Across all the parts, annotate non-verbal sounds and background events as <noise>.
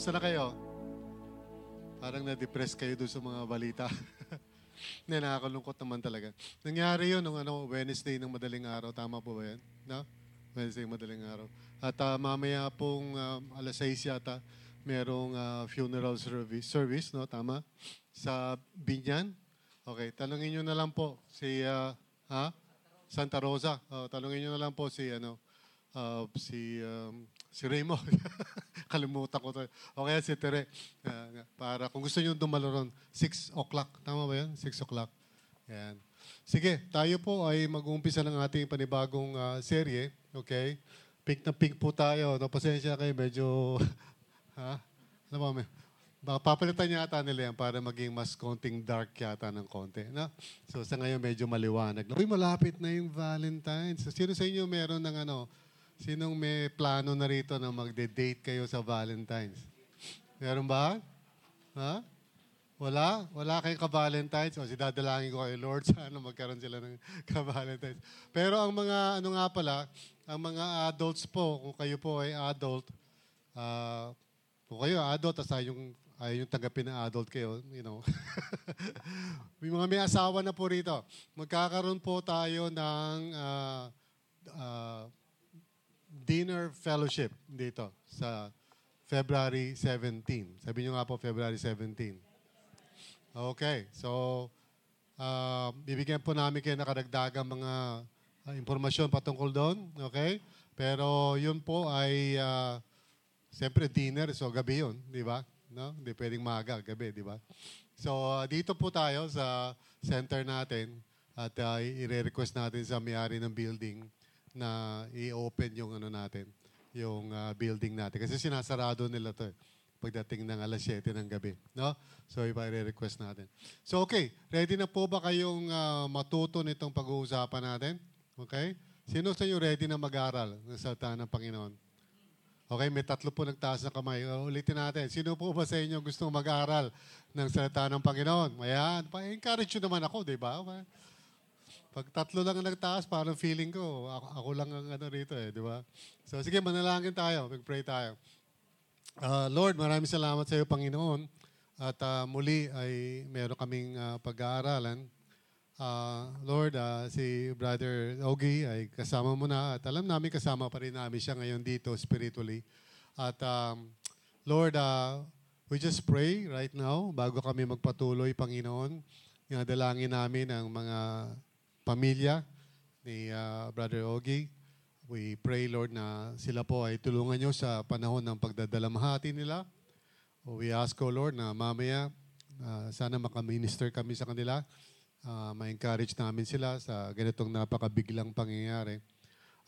Kumusta na kayo? Parang na-depress kayo doon sa mga balita. <laughs> Hindi, nakakalungkot naman talaga. Nangyari yun nung ano, Wednesday ng madaling araw. Tama po ba yan? No? Wednesday ng madaling araw. At ah, mamaya pong ah, alas 6 yata, merong ah, funeral service, service, no? Tama? Sa Binyan. Okay, tanungin nyo na lang po si ah, ha? Santa Rosa. Oh, tanungin nyo na lang po si ano, ah, si um, si Raymond. <laughs> Kalimutan ko to. O kaya si Tere. Ah, para kung gusto nyo dumalo ron, 6 o'clock. Tama ba yan? 6 o'clock. Yan. Sige, tayo po ay mag-uumpisa ng ating panibagong ah, serye. Okay? Pink na pink po tayo. No, pasensya kayo, medyo... <laughs> ha? Ano ba? May, baka papalitan yata nila yan para maging mas konting dark yata ng konti. No? So sa ngayon medyo maliwanag. Uy, malapit na yung Valentine's. Sino sa inyo meron ng ano, sinong may plano na rito na magde-date kayo sa Valentine's? Meron ba? Ha? Wala? Wala kayong ka-Valentine's? O, si dadalangin ko kay Lord, <laughs> sana magkaroon sila ng ka-Valentine's. Pero ang mga, ano nga pala, ang mga adults po, kung kayo po ay adult, ah, kung kayo adult, tas yung, ayaw yung tanggapin na adult kayo, you know. <laughs> may mga may asawa na po rito. Magkakaroon po tayo ng ah, ah, dinner fellowship dito sa February 17. Sabi nyo nga po, February 17. Okay, so uh, bibigyan po namin kayo nakadagdagang mga uh, impormasyon patungkol doon, okay? Pero yun po ay uh, siyempre dinner, so gabi yun, di ba? No? Hindi pwedeng maaga, gabi, di ba? So uh, dito po tayo sa center natin at uh, i-request natin sa may-ari ng building na i-open yung ano natin, yung uh, building natin. Kasi sinasarado nila to eh pagdating ng alas 7 ng gabi. No? So, ipa-request natin. So, okay. Ready na po ba kayong ah, matuto nitong pag-uusapan natin? Okay? Sino sa inyo ready na mag-aral ng salita ng Panginoon? Okay, may tatlo po nagtaas na kamay. Uh, ulitin natin. Sino po ba sa inyo gustong mag-aral ng salita ng Panginoon? Ayan. Pa-encourage nyo naman ako, di ba? Pag tatlo lang ang nagtaas, parang feeling ko, ako, ako lang ang ano rito eh, di ba? So sige, manalangin tayo. Mag-pray tayo. Uh, Lord, maraming salamat sa iyo, Panginoon. At uh, muli ay meron kaming uh, pag-aaralan. Uh, Lord, uh, si Brother Ogie ay kasama mo na at alam namin kasama pa rin namin siya ngayon dito spiritually. At um, Lord, uh, we just pray right now bago kami magpatuloy, Panginoon. Yung dalangin namin ang mga pamilya ni uh, Brother Ogie. We pray, Lord, na sila po ay tulungan nyo sa panahon ng pagdadalamhati nila. We ask, O Lord, na mamaya uh, sana makaminister kami sa kanila. Uh, ma-encourage namin sila sa ganitong napakabiglang pangyayari.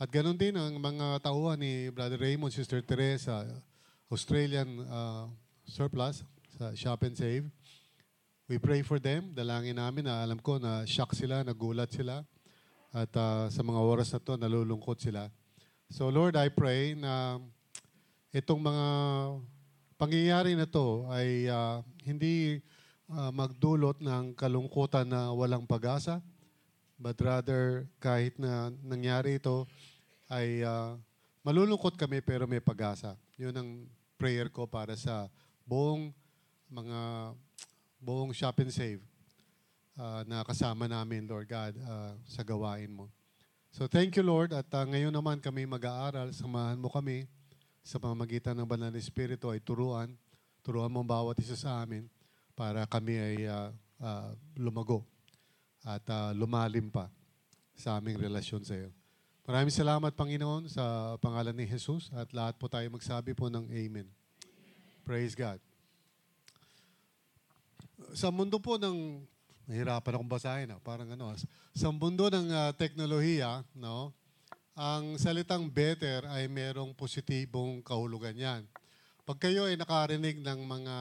At ganun din ang mga tauhan ni Brother Raymond, Sister Teresa, Australian uh, surplus sa Shop and Save. We pray for them. Dalangin namin na alam ko na shock sila, nagulat sila at uh, sa mga oras na to, nalulungkot sila. So Lord, I pray na itong mga pangyayari na to ay uh, hindi uh, magdulot ng kalungkutan na walang pag-asa, but rather kahit na nangyari ito ay uh, malulungkot kami pero may pag-asa. Yun ang prayer ko para sa buong mga buong shop and save uh, na kasama namin, Lord God, uh, sa gawain mo. So thank you, Lord. At uh, ngayon naman kami mag-aaral. Samahan mo kami sa pamamagitan ng Banal na Espiritu ay turuan. Turuan mo bawat isa sa amin para kami ay uh, uh, lumago at uh, lumalim pa sa aming relasyon sa iyo. Maraming salamat, Panginoon, sa pangalan ni Jesus at lahat po tayo magsabi po ng Amen. Praise God. Sa mundo po ng Nahirapan akong basahin. Ah. Parang ano, sa mundo ng uh, teknolohiya, no, ang salitang better ay merong positibong kahulugan yan. Pag kayo ay nakarinig ng mga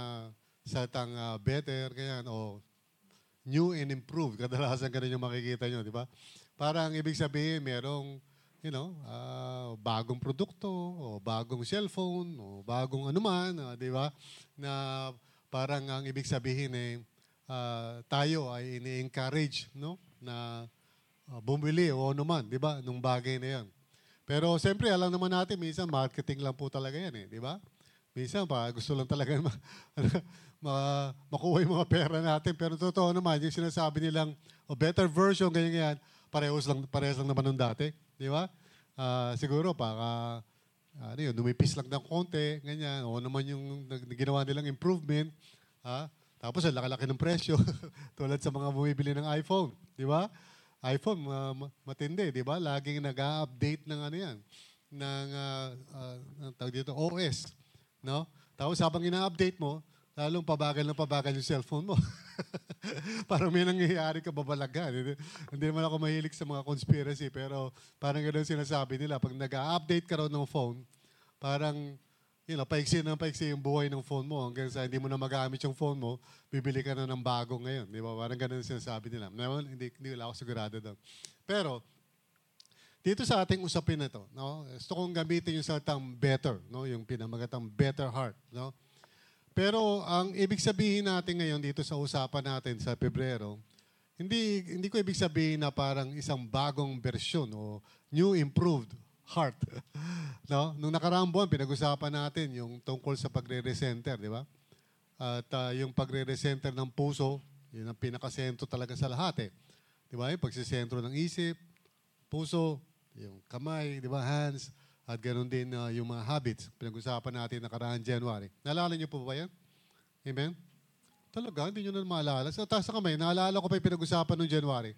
salitang uh, better, ganyan, o new and improved, <laughs> kadalasan ganun yung makikita nyo, di ba? Parang ibig sabihin, merong, you know, uh, bagong produkto, o bagong cellphone, o bagong anuman, uh, di ba? Na parang ang ibig sabihin eh, uh, tayo ay ini-encourage no na uh, bumili o ano man, 'di ba? Nung bagay na 'yan. Pero siyempre alam naman natin minsan marketing lang po talaga 'yan eh, 'di ba? Minsan pa, gusto lang talaga <laughs> ma, ma, makuha yung mga pera natin. Pero totoo naman, yung sinasabi nilang, o better version, ganyan ganyan, parehos lang, parehos lang naman nung dati. Di ba? Ah, siguro, para, ano yun, lumipis lang ng konti, ganyan. O naman yung ginawa nilang improvement. Ha? Tapos, ang laki-laki ng presyo. <laughs> Tulad sa mga bumibili ng iPhone. Di ba? iPhone, ma- matindi, di ba? Laging nag-update ng ano yan, ng, ah, ah, ang tawag dito, OS. No? Tapos habang ina-update mo, lalong pabagal na pabagal yung cellphone mo. <laughs> parang may nangyayari ka babalaga. Hindi, naman ako mahilig sa mga conspiracy, pero parang ganoon sinasabi nila. Pag nag-update ka raw ng phone, parang you know, paiksi na paiksi yung buhay ng phone mo hanggang sa hindi mo na magamit yung phone mo, bibili ka na ng bago ngayon. Di ba? Parang ganun sinasabi nila. Naman, hindi, hindi wala ako sigurado doon. Pero, dito sa ating usapin na to, no, gusto kong gamitin yung salitang better, no, yung pinamagatang better heart, no. Pero ang ibig sabihin natin ngayon dito sa usapan natin sa Pebrero, hindi hindi ko ibig sabihin na parang isang bagong bersyon o new improved heart. <laughs> no? Nung nakaraang buwan, pinag-usapan natin yung tungkol sa pagre-recenter, di ba? At ah, yung pagre-recenter ng puso, yun ang pinakasentro talaga sa lahat eh. Di ba? Yung pagsisentro ng isip, puso, yung kamay, di ba, hands, at ganoon din uh, yung mga habits. Pinag-usapan natin nakaraang January. Naalala niyo po ba yan? Amen? Talaga, hindi nyo na maalala. Sa taas ng kamay, naalala ko pa yung pinag-usapan noong January.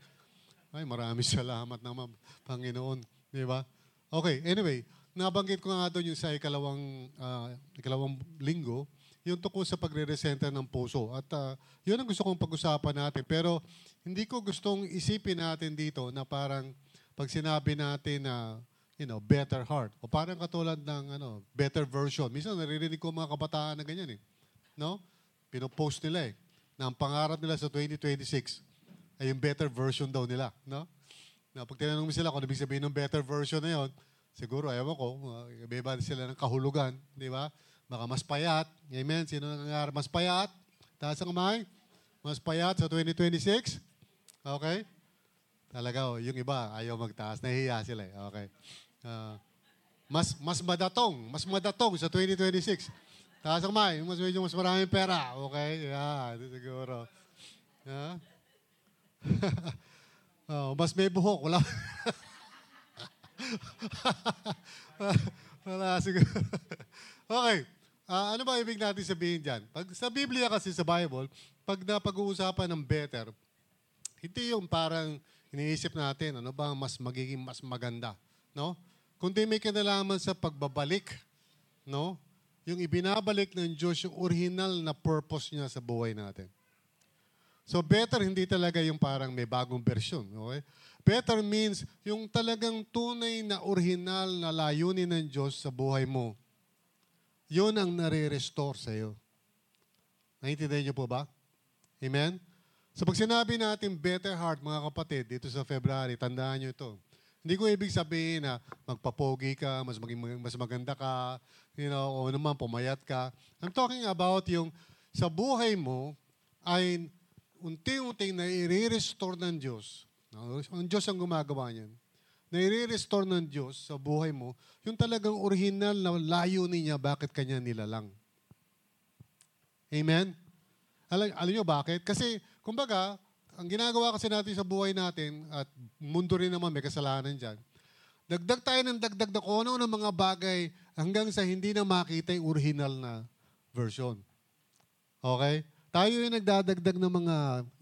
Ay, maraming <laughs> salamat naman, Panginoon. Di ba? Okay, anyway, nabanggit ko nga doon yung sa ikalawang, ah, ikalawang linggo, yung tungkol sa pagre-recenter ng puso. At ah, yun ang gusto kong pag-usapan natin. Pero hindi ko gustong isipin natin dito na parang pag sinabi natin na you know, better heart. O parang katulad ng ano, better version. Minsan naririnig ko mga kabataan na ganyan eh. No? Pinopost nila eh. Na ang pangarap nila sa 2026 ay yung better version daw nila. No? Na pag tinanong mo sila kung ano ibig sabihin ng better version na yon, siguro, ewan ko, uh, may ba sila ng kahulugan, di ba? Baka mas payat. Amen? Sino nangangarap? Mas payat? Taas ang kamay? Mas payat sa 2026? Okay? Talaga, oh, yung iba, ayaw magtaas. Nahihiya sila eh. Okay. Ah, mas mas madatong, mas madatong sa 2026. Taas ang kamay, mas medyo mas maraming pera. Okay? Yeah, siguro. Yeah? <laughs> oh, mas may buhok. Wala. <laughs> Wala siguro. okay. Ah, ano ba ibig natin sabihin dyan? Pag, sa Biblia kasi sa Bible, pag napag-uusapan ng better, hindi yung parang iniisip natin, ano ba mas magiging mas maganda, no? Kundi may kinalaman sa pagbabalik, no? Yung ibinabalik ng Diyos yung original na purpose niya sa buhay natin. So better hindi talaga yung parang may bagong version, okay? Better means yung talagang tunay na original na layunin ng Diyos sa buhay mo. Yun ang nare-restore sa iyo. Naintindihan niyo po ba? Amen? So pag sinabi natin better heart, mga kapatid, dito sa February, tandaan nyo ito. Hindi ko ibig sabihin na magpapogi ka, mas, maging, mas maganda ka, you know, o naman pumayat ka. I'm talking about yung sa buhay mo ay unti-unting na i-restore ng Diyos. Ang Diyos ang gumagawa niyan. Na i-restore ng Diyos sa buhay mo, yung talagang original na layunin niya, bakit kanya nilalang. Amen? Alam, alam nyo bakit? Kasi, kumbaga, ang ginagawa kasi natin sa buhay natin, at mundo rin naman may kasalanan dyan, dagdag tayo ng dagdag na kung ano ng mga bagay hanggang sa hindi na makita yung original na version. Okay? Tayo yung nagdadagdag ng mga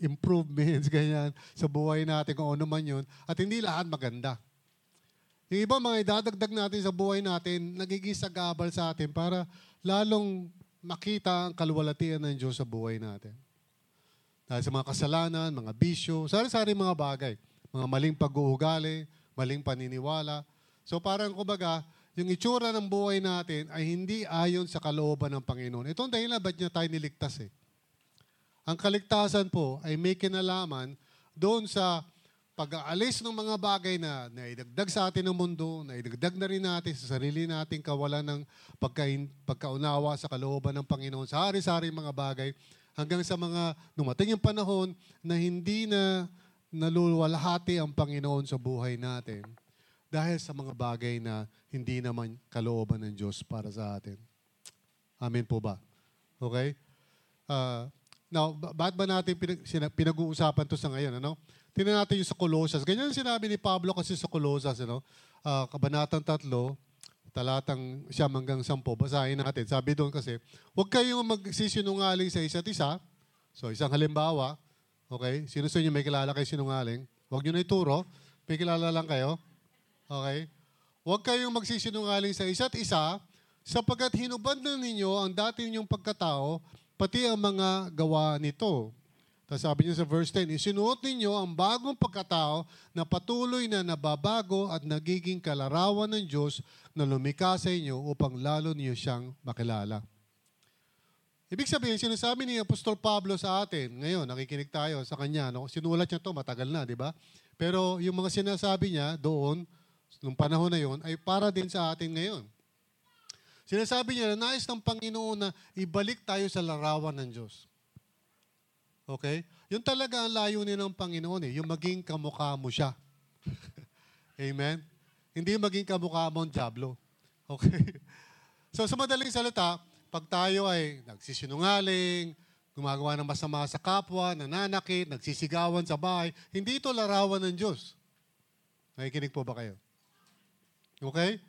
improvements, <laughs> ganyan, sa buhay natin, kung ano man yun, at hindi lahat maganda. Yung iba mga idadagdag natin sa buhay natin, nagiging sagabal sa atin para lalong makita ang kaluwalhatian ng Diyos sa buhay natin. Dahil sa mga kasalanan, mga bisyo, sari-sari mga bagay. Mga maling pag-uugali, maling paniniwala. So parang kumbaga, yung itsura ng buhay natin ay hindi ayon sa kalooban ng Panginoon. Ito ang dahilan ba't niya tayo niligtas eh. Ang kaligtasan po ay may kinalaman doon sa pag-aalis ng mga bagay na naidagdag sa atin ng mundo, naidagdag na rin natin sa sarili nating kawalan ng pagka, pagkaunawa sa kalooban ng Panginoon sa hari-sari mga bagay hanggang sa mga numating yung panahon na hindi na nalulwalhati ang Panginoon sa buhay natin dahil sa mga bagay na hindi naman kalooban ng Diyos para sa atin. Amen po ba? Okay? Uh, now, ba- ba't ba natin pinag- pinag-uusapan to sa ngayon? Ano? Tingnan natin yung sa Colossus. Ganyan sinabi ni Pablo kasi sa Colossus. Ano? Ah, Kabanatang 3, talatang siyam hanggang sampo. Basahin natin. Sabi doon kasi, huwag kayong magsisinungaling sa isa't isa. So, isang halimbawa, okay? Sino sa inyo may kilala kayo sinungaling? Huwag nyo na ituro. May kilala lang kayo. Okay? Huwag kayong magsisinungaling sa isa't isa sapagkat hinubad na ninyo ang dati ninyong pagkatao, pati ang mga gawa nito. Tapos sabi niya sa verse 10, isinuot ninyo ang bagong pagkatao na patuloy na nababago at nagiging kalarawan ng Diyos na lumikha sa inyo upang lalo niyo siyang makilala. Ibig sabihin, sinasabi ni Apostol Pablo sa atin, ngayon, nakikinig tayo sa kanya, no? sinulat niya to matagal na, di ba? Pero yung mga sinasabi niya doon, nung panahon na yon, ay para din sa atin ngayon. Sinasabi niya na nais ng Panginoon na ibalik tayo sa larawan ng Diyos. Okay? Yun talaga ang layunin ng Panginoon eh, yung maging kamukha mo siya. <laughs> Amen? Hindi maging kamukha mo ang Diablo. Okay? <laughs> So sa madaling salita, pag tayo ay nagsisinungaling, gumagawa ng masama sa kapwa, nananakit, nagsisigawan sa bahay, hindi ito larawan ng Diyos. Nakikinig po ba kayo? Okay?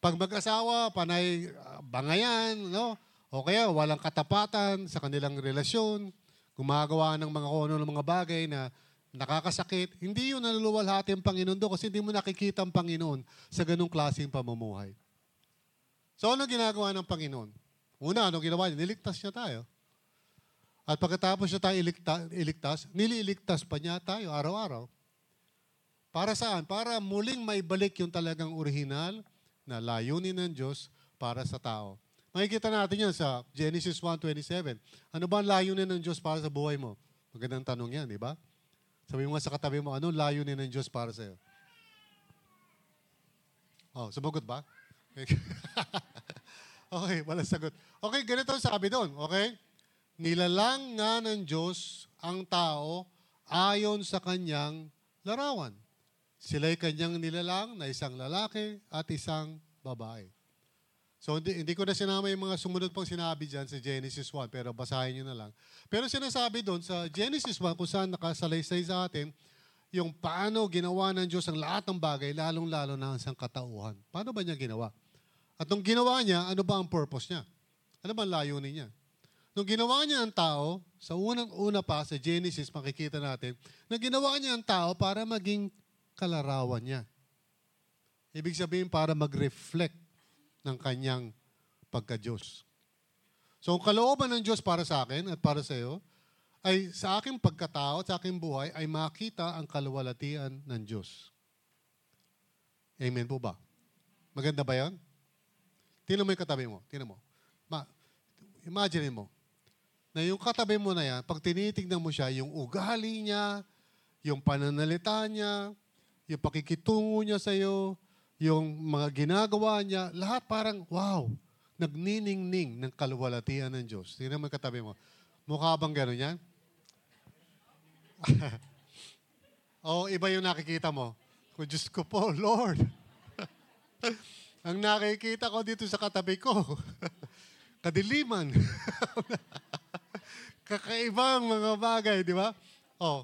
Pag mag-asawa, panay ah, bangayan, no? O kaya walang katapatan sa kanilang relasyon, gumagawa ng mga kono ng mga bagay na nakakasakit, hindi yun naluluwalhati ang Panginoon doon kasi hindi mo nakikita ang Panginoon sa ganung klaseng pamumuhay. So ano ginagawa ng Panginoon? Una, ano ginawa niya? Niligtas niya tayo. At pagkatapos siya tayo iligta, iligtas, nililigtas pa niya tayo araw-araw. Para saan? Para muling maibalik yung talagang orihinal na layunin ng Diyos para sa tao. Makikita natin yan sa Genesis 1.27. Ano ba ang layunin ng Diyos para sa buhay mo? Magandang tanong yan, di ba? Sabi mo sa katabi mo, ano layunin ng Diyos para sa'yo? Oh, sumagot ba? <laughs> okay, wala sagot. Okay, ganito ang sabi doon, okay? Nilalang nga ng Diyos ang tao ayon sa kanyang larawan. Sila'y kanyang nilalang na isang lalaki at isang babae. So hindi, hindi ko na sinama yung mga sumunod pang sinabi dyan sa Genesis 1, pero basahin nyo na lang. Pero sinasabi doon sa Genesis 1, kung saan nakasalaysay sa atin, yung paano ginawa ng Diyos ang lahat ng bagay, lalong-lalo na ang isang katauhan. Paano ba niya ginawa? At nung ginawa niya, ano ba ang purpose niya? Ano ba ang layunin niya? Nung ginawa niya ang tao, sa unang-una pa sa Genesis, makikita natin, na ginawa niya ang tao para maging kalarawan niya. Ibig sabihin para mag-reflect ng kanyang pagka-Diyos. So, ang kalooban ng Diyos para sa akin at para sa iyo, ay sa aking pagkatao at sa aking buhay ay makita ang kaluwalhatian ng Diyos. Amen po ba? Maganda ba yan? Tingnan mo yung katabi mo. Tingnan mo. Ma- imagine mo, na yung katabi mo na yan, pag tinitignan mo siya, yung ugali niya, yung pananalita niya, yung pakikitungo niya sa iyo, yung mga ginagawa niya, lahat parang, wow, nagniningning ng kaluwalhatian ng Diyos. Tingnan mo yung katabi mo. Mukha bang gano'n yan? <laughs> o iba yung nakikita mo? Kung Diyos ko po, Lord. <laughs> Ang nakikita ko dito sa katabi ko, <laughs> kadiliman. Kakaibang mga bagay, di ba? Oh,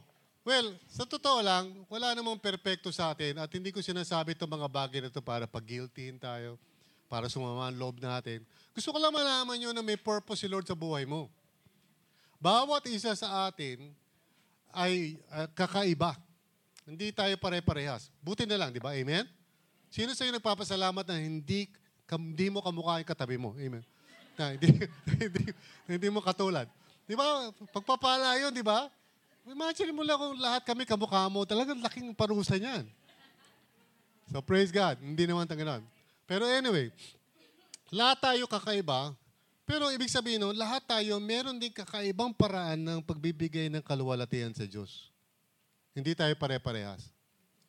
well, sa totoo lang, wala namang perpekto sa atin at hindi ko sinasabi itong mga bagay na ito para pag-guiltyin tayo, para sumama ang loob natin. Gusto ko lang malaman nyo na may purpose si Lord sa buhay mo. Bawat isa sa atin ay uh, kakaiba. Hindi tayo pare-parehas. Buti na lang, di ba? Amen? Sino sa'yo nagpapasalamat na hindi, hindi mo kamukha yung katabi mo? Amen? Na, <laughs> hindi, hindi, hindi mo katulad. Di ba? Pagpapala yun, di ba? Imagine mo lang kung lahat kami kamukha mo. Talagang laking parusa niyan. So praise God. Hindi naman tanganon. Pero anyway, lahat tayo kakaiba. Pero ibig sabihin no, lahat tayo meron din kakaibang paraan ng pagbibigay ng kaluwalhatian sa Diyos. Hindi tayo pare-parehas.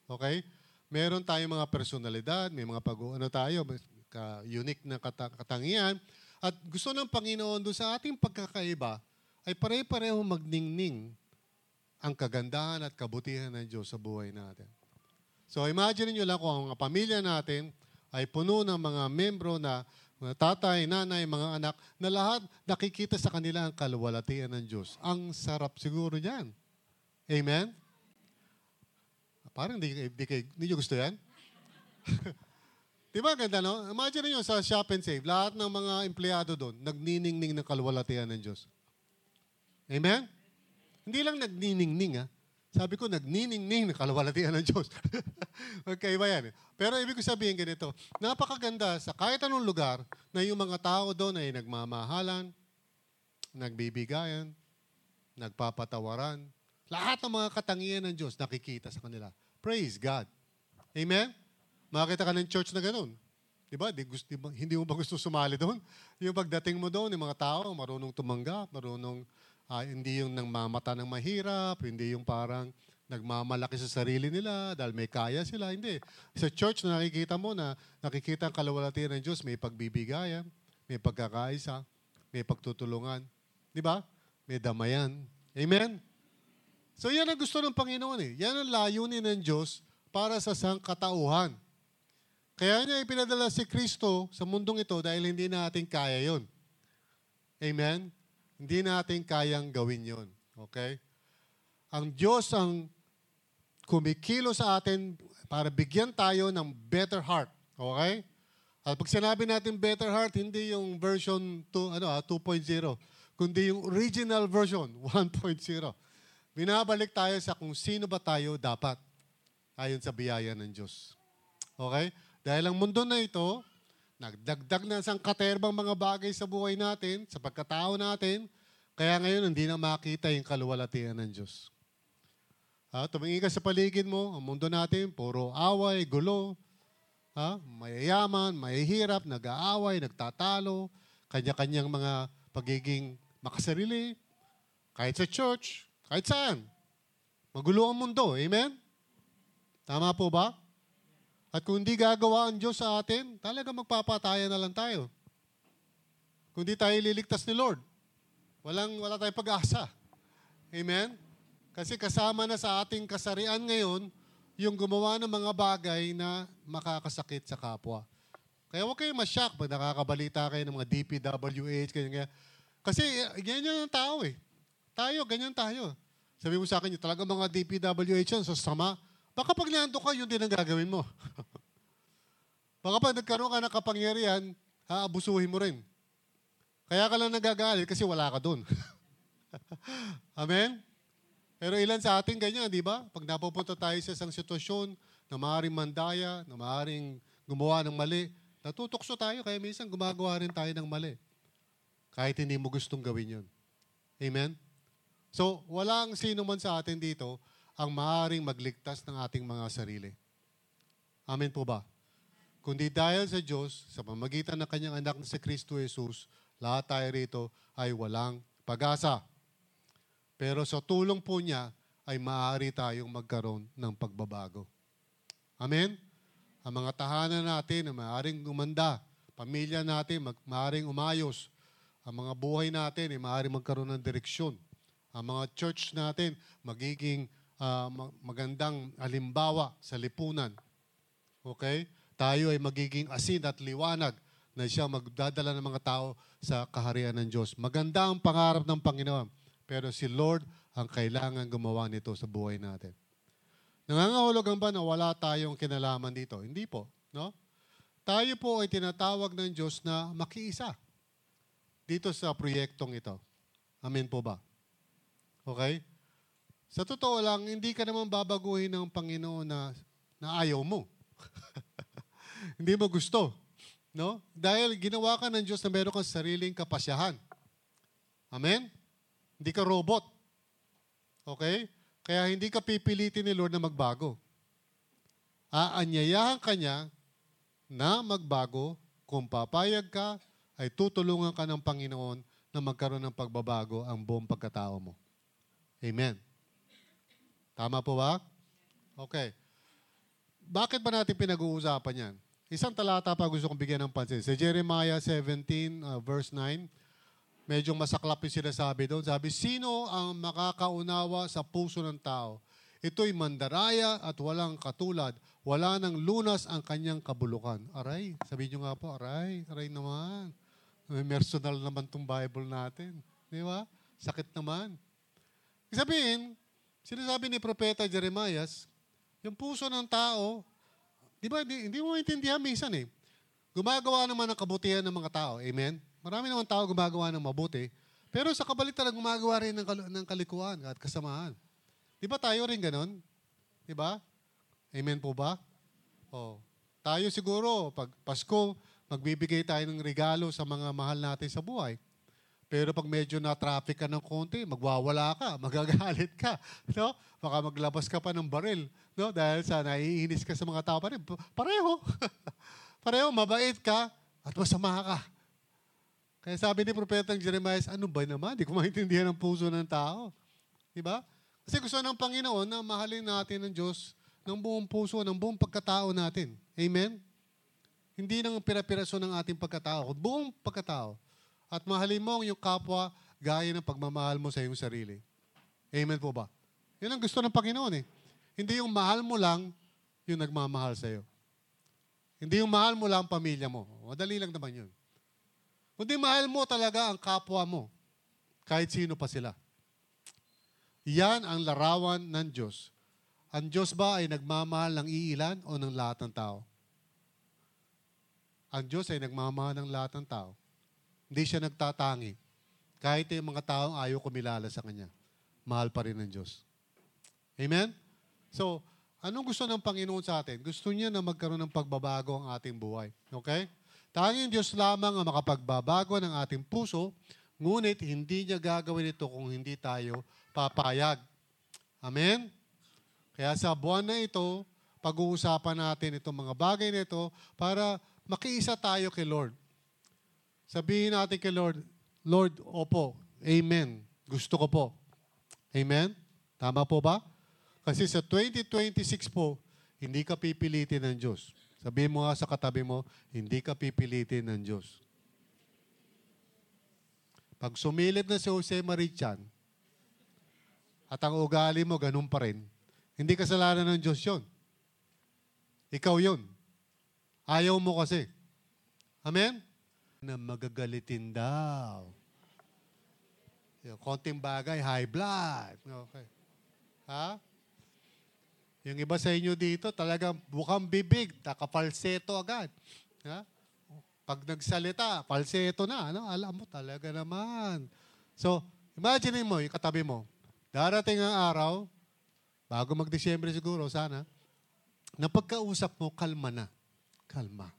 Okay? Meron tayong mga personalidad, may mga pag ano tayo, ka unique na kata- katangian. At gusto ng Panginoon doon sa ating pagkakaiba ay pare-pareho magningning ang kagandahan at kabutihan ng Diyos sa buhay natin. So imagine niyo lang kung ang pamilya natin ay puno ng mga membro na mga tatay, nanay, mga anak, na lahat nakikita sa kanila ang kaluwalhatian ng Diyos. Ang sarap siguro niyan. Amen? Parang hindi, hindi, kayo- nyo gusto yan? <laughs> Di ba ganda, no? Imagine niyo sa Shop and Save, lahat ng mga empleyado doon, nagniningning ng kaluwalhatian ng Diyos. Amen? Hindi lang nagniningning, ha? Sabi ko, nagniningning ng kaluwalhatian ng Diyos. <laughs> okay ba yan? Pero ibig ko sabihin ganito, napakaganda sa kahit anong lugar na yung mga tao doon ay nagmamahalan, nagbibigayan, nagpapatawaran. Lahat ng mga katangian ng Diyos nakikita sa kanila. Praise God. Amen? Makakita ka ng church na ganun. Di ba? Di, gusto, di? Hindi mo ba gusto sumali doon? Yung pagdating mo doon, yung mga tao, marunong tumanggap, marunong, ah, hindi yung nang mamata ng mahirap, hindi yung parang nagmamalaki sa sarili nila dahil may kaya sila. Hindi. Sa church na nakikita mo na nakikita ang kalawalatian ng Diyos, may pagbibigayan, may pagkakaisa, may pagtutulungan. Di ba? May damayan. Amen? So yan ang gusto ng Panginoon eh. Yan ang layunin ng Diyos para sa sangkatauhan. Kaya niya ipinadala si Kristo sa mundong ito dahil hindi natin kaya yon. Amen? Hindi natin kayang gawin yon. Okay? Ang Diyos ang kumikilo sa atin para bigyan tayo ng better heart. Okay? At pag sinabi natin better heart, hindi yung version 2, ano, ah, 2.0, kundi yung original version, <laughs> 1.0. Binabalik tayo sa kung sino ba tayo dapat ayon sa biyaya ng Diyos. Okay? Dahil ang mundo na ito, nagdagdag na sa katerbang mga bagay sa buhay natin, sa pagkatao natin, kaya ngayon hindi na makita yung kaluwalhatian ng Diyos. Ha, tumingin ka sa paligid mo, ang mundo natin, puro away, gulo, ha, mayayaman, mahihirap, nag-aaway, nagtatalo, kanya-kanyang mga pagiging makasarili, kahit sa church, kahit saan. Magulo ang mundo. Amen? Tama po ba? At kung hindi gagawa ang Diyos sa atin, talaga magpapataya na lang tayo. Kung di tayo liligtas ni Lord, walang, wala tayong pag-asa. Amen? Kasi kasama na sa ating kasarian ngayon, yung gumawa ng mga bagay na makakasakit sa kapwa. Kaya huwag kayong masyak pag nakakabalita kayo ng mga DPWH, ganyan, ganyan. Kasi eh, ganyan ang tao eh. Tayo, ganyan tayo. Sabi mo sa akin, talaga mga DPWH yan, so sama. Baka pag nando ka, yun din ang gagawin mo. <laughs> Baka pag nagkaroon ka ng kapangyarihan, haabusuhin mo rin. Kaya ka lang nagagalit kasi wala ka doon. <laughs> Amen? Pero ilan sa atin ganyan, di ba? Pag napupunta tayo sa isang sitwasyon na maaaring mandaya, na maaaring gumawa ng mali, natutokso tayo kaya minsan gumagawa rin tayo ng mali. Kahit hindi mo gustong gawin yun. Amen? So, walang sino man sa atin dito ang maaaring magligtas ng ating mga sarili. Amen po ba? Kundi dahil sa Diyos, sa pamagitan ng kanyang anak na si Kristo Jesus, lahat tayo rito ay walang pag-asa. Pero sa tulong po niya, ay maaari tayong magkaroon ng pagbabago. Amen? Ang mga tahanan natin ay maaaring umanda. Pamilya natin mag, maaaring umayos. Ang mga buhay natin ay maaaring magkaroon ng direksyon. Ang mga church natin magiging ma- magandang halimbawa sa lipunan. Okay? Tayo ay magiging asin at liwanag na siya magdadala ng mga tao sa kaharian ng Diyos. Maganda ang pangarap ng Panginoon. Pero si Lord ang kailangan gumawa nito sa buhay natin. Nangangahulugan ba na wala tayong kinalaman dito? Hindi po. No? Tayo po ay tinatawag ng Diyos na makiisa dito sa proyektong ito. Amen po ba? Okay? Sa totoo lang, hindi ka naman babaguhin ng Panginoon na, na ayaw mo. <laughs> hindi mo gusto. No? Dahil ginawa ka ng Diyos na meron kang sariling kapasyahan. Amen? Hindi ka robot. Okay? Kaya hindi ka pipilitin ni Lord na magbago. Aanyayahan ka niya na magbago kung papayag ka ay tutulungan ka ng Panginoon na magkaroon ng pagbabago ang buong pagkatao mo. Amen. Tama po ba? Okay. Bakit ba natin pinag-uusapan yan? Isang talata pa gusto kong bigyan ng pansin. Sa Jeremiah 17, uh, verse 9, medyo masaklap yung sinasabi doon. Sabi, sino ang makakaunawa sa puso ng tao? Ito'y mandaraya at walang katulad, wala nang lunas ang kanyang kabulukan. Aray, sabihin nyo nga po, aray, aray naman. May personal naman tong Bible natin. Di ba? Sakit naman. Sabihin, sinasabi ni Propeta Jeremiah, yung puso ng tao, di ba, hindi, hindi mo maintindihan minsan eh. Gumagawa naman ng kabutihan ng mga tao. Amen? Marami naman tao gumagawa ng mabuti. Pero sa kabaliktaran, gumagawa rin ng, kal- ng kalikuan at kasamahan. Di ba tayo rin ganon? Di ba? Amen po ba? Oh. Tayo siguro, pag Pasko, magbibigay tayo ng regalo sa mga mahal natin sa buhay. Pero pag medyo na-traffic ka ng konti, magwawala ka, <laughs> magagalit ka. No? Baka maglabas ka pa ng baril. No? Dahil sa naiinis ka sa mga tao pa rin. Pareho. <laughs> Pareho, mabait ka at masama ka. Kaya sabi ni Propeta Jeremiah, ano ba naman? Di ko maintindihan ang puso ng tao. Di ba? Kasi gusto ng Panginoon na mahalin natin ng Diyos ng buong puso, ng buong pagkatao natin. Amen? Hindi ng pira-piraso ng ating pagkatao, buong pagkatao. At mahalin mo ang iyong kapwa gaya ng pagmamahal mo sa iyong sarili. Amen po ba? Yun ang gusto ng Panginoon eh. Hindi yung mahal mo lang yung nagmamahal sa iyo. Hindi yung mahal mo lang ang pamilya mo. Madali lang naman yun. Kundi mahal mo talaga ang kapwa mo. Kahit sino pa sila. Yan ang larawan ng Diyos. Ang Diyos ba ay nagmamahal ng iilan o ng lahat ng tao? Ang Diyos ay nagmamahal ng lahat ng tao. Hindi siya nagtatangi. Kahit yung mga taong ayaw kumilala sa Kanya. Mahal pa rin ng Diyos. Amen? So, anong gusto ng Panginoon sa atin? Gusto niya na magkaroon ng pagbabago ang ating buhay. Okay? Tanging Diyos lamang ang makapagbabago ng ating puso, ngunit hindi niya gagawin ito kung hindi tayo papayag. Amen? Kaya sa buwan na ito, pag-uusapan natin itong mga bagay na ito para makiisa tayo kay Lord. Sabihin natin kay Lord, Lord, opo, amen. Gusto ko po. Amen? Tama po ba? Kasi sa 2026 po, hindi ka pipilitin ng Diyos. Sabihin mo nga sa katabi mo, hindi ka pipilitin ng Diyos. Pag sumilip na si Jose Marichan, at ang ugali mo ganun pa rin, hindi kasalanan ng Diyos yun. Ikaw yun. Ayaw mo kasi. Amen? Na magagalitin daw. Yung konting bagay, high blood. Okay. Ha? Yung iba sa inyo dito, talagang bukang bibig, nakapalseto agad. Ha? Pag nagsalita, falseto na. Ano? Alam mo, talaga naman. So, imagine mo, yung katabi mo, darating ang araw, bago mag-Disyembre siguro, sana, na pagkausap mo, kalma na. Kalma.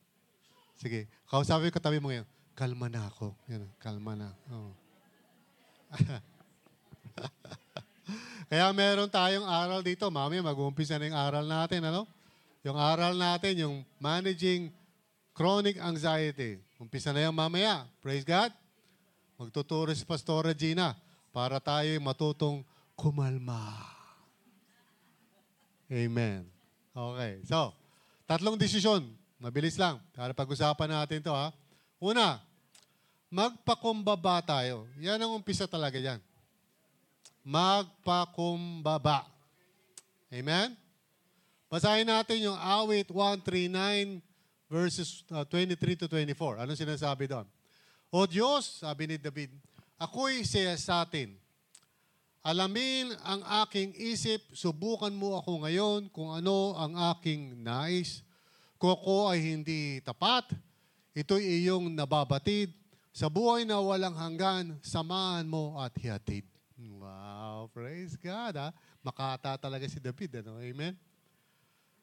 Sige, kausapin yung katabi mo ngayon, kalma na ako. Yan, kalma na. Oo. <laughs> Kaya meron tayong aral dito. Mami, mag-uumpisa na yung aral natin. Ano? Yung aral natin, yung managing chronic anxiety. Umpisa na yan mamaya. Praise God. Magtuturo si Pastora Gina para tayo matutong kumalma. Amen. Okay. So, tatlong desisyon. Mabilis lang. Para pag-usapan natin to ha. Una, magpakumbaba tayo. Yan ang umpisa talaga yan magpakumbaba. Amen? Basahin natin yung awit 139 verses uh, 23 to 24. Ano sinasabi doon? O Diyos, sabi ni David, ako'y siya sa atin. Alamin ang aking isip, subukan mo ako ngayon kung ano ang aking nais. Ako ay hindi tapat, ito'y iyong nababatid. Sa buhay na walang hanggan, samahan mo at hihatid. Wow, praise God. Ha? Makata talaga si David. Ano? Amen?